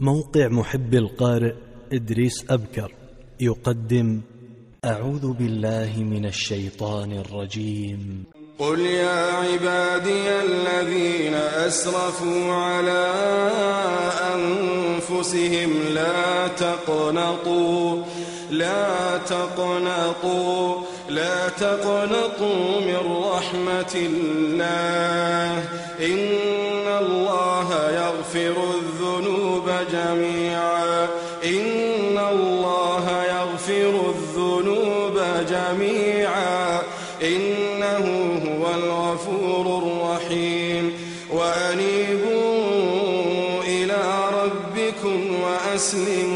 موقع محب القارئ إدريس أبكر يقدم أعوذ بالله من الشيطان الرجيم. قل يا عبادي الذين أسرفوا على أنفسهم لا تقنطوا لا تقنطوا لا تقنطوا من رحمة الله. إن الله يغفر جميعا. إن الله يغفر الذنوب جميعا. إنه هو الغفور الرحيم. وأنيبوا إلى ربكم وأسلموا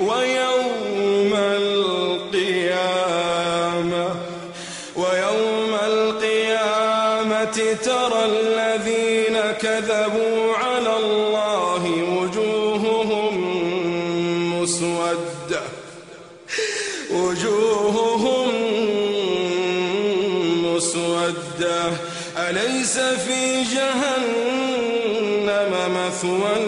ويوم القيامة ويوم القيامة ترى الذين كذبوا على الله وجوههم مسودة. وجوههم مسودة. أليس في جهنم مثوى؟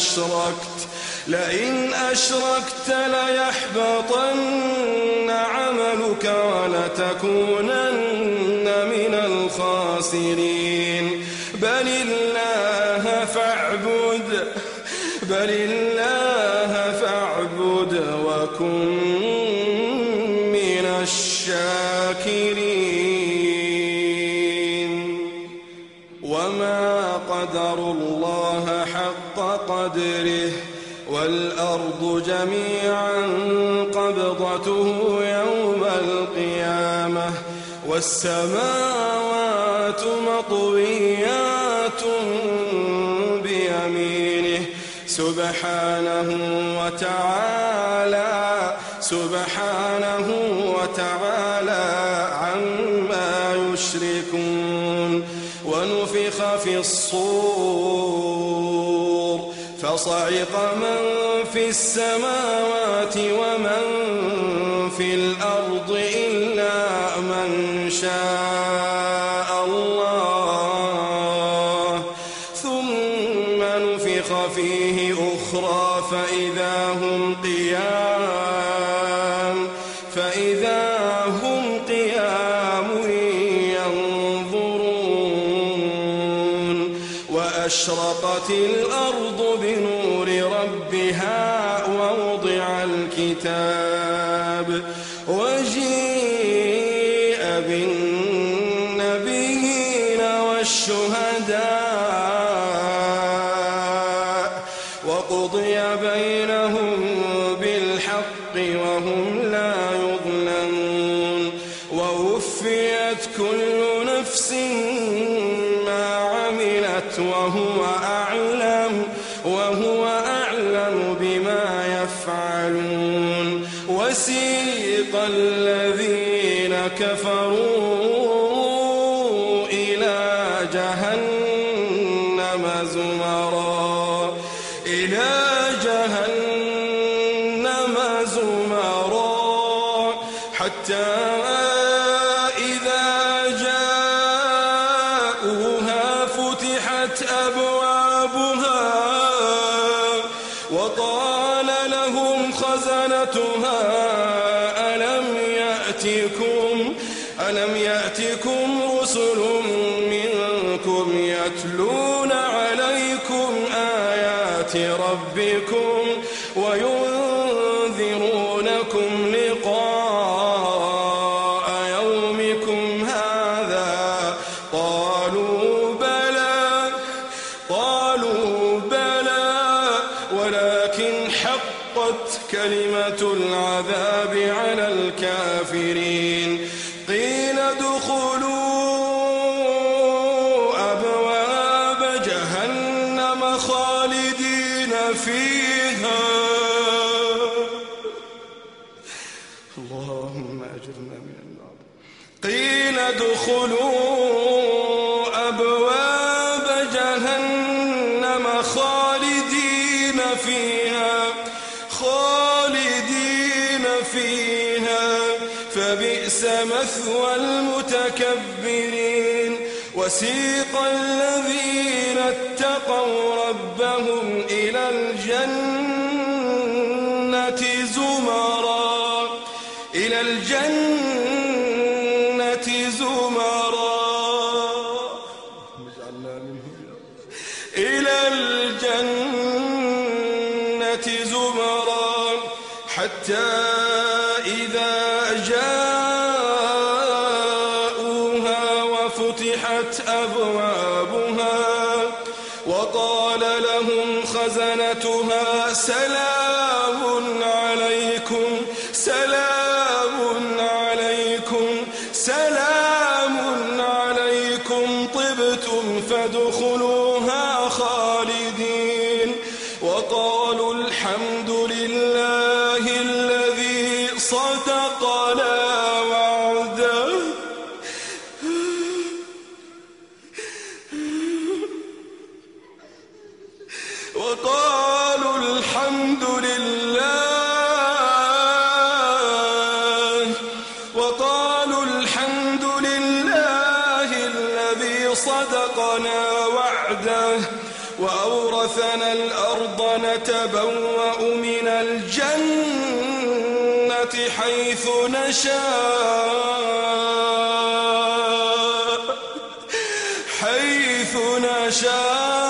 أشركت. لئن أشركت ليحبطن عملك ولتكونن من الخاسرين. بل الله فاعبد بل الله فاعبد وكن جميعا قبضته يوم القيامة. والسماوات مطويات بيمينه. سبحانه وتعالى سبحانه وتعالى عما يشركون. ونفخ في الصور. فصعق من في السماوات ومن في الأرض إلا من شاء الله. ثم نفخ فيه أخرى فإذا هم قيام فإذا هم قيام ينظرون. وأشرقت الكتاب وجيء بالنبيين والشهداء وقضي بينهم بالحق وهم لا يظلمون ووفيت كل نفس ما عملت وهو أعلم وهو أعلم بما يفعلون وسيق الذين كفروا إلى جهنم زمرا. إلى لهم خزنتها. ألم يأتكم ألم يأتكم فيها. اللهم أجرنا من النار. قيل ادخلوا أبواب جهنم خالدين فيها خالدين فيها. فبئس مثوى المتكبرين. وسيق الذين اتقوا ربهم إلى الجنة زمرا إلى الجنة زمرا. إلى الجنة زمرا حتى وفتحت أبوابها وقال لهم خزنتها سلام عليكم سلام عليكم سلام عليكم طبتم فادخلوها خالدين. وقالوا صدقنا وعده وأورثنا الأرض نتبوأ من الجنة حيث نشاء. حيث نشاء.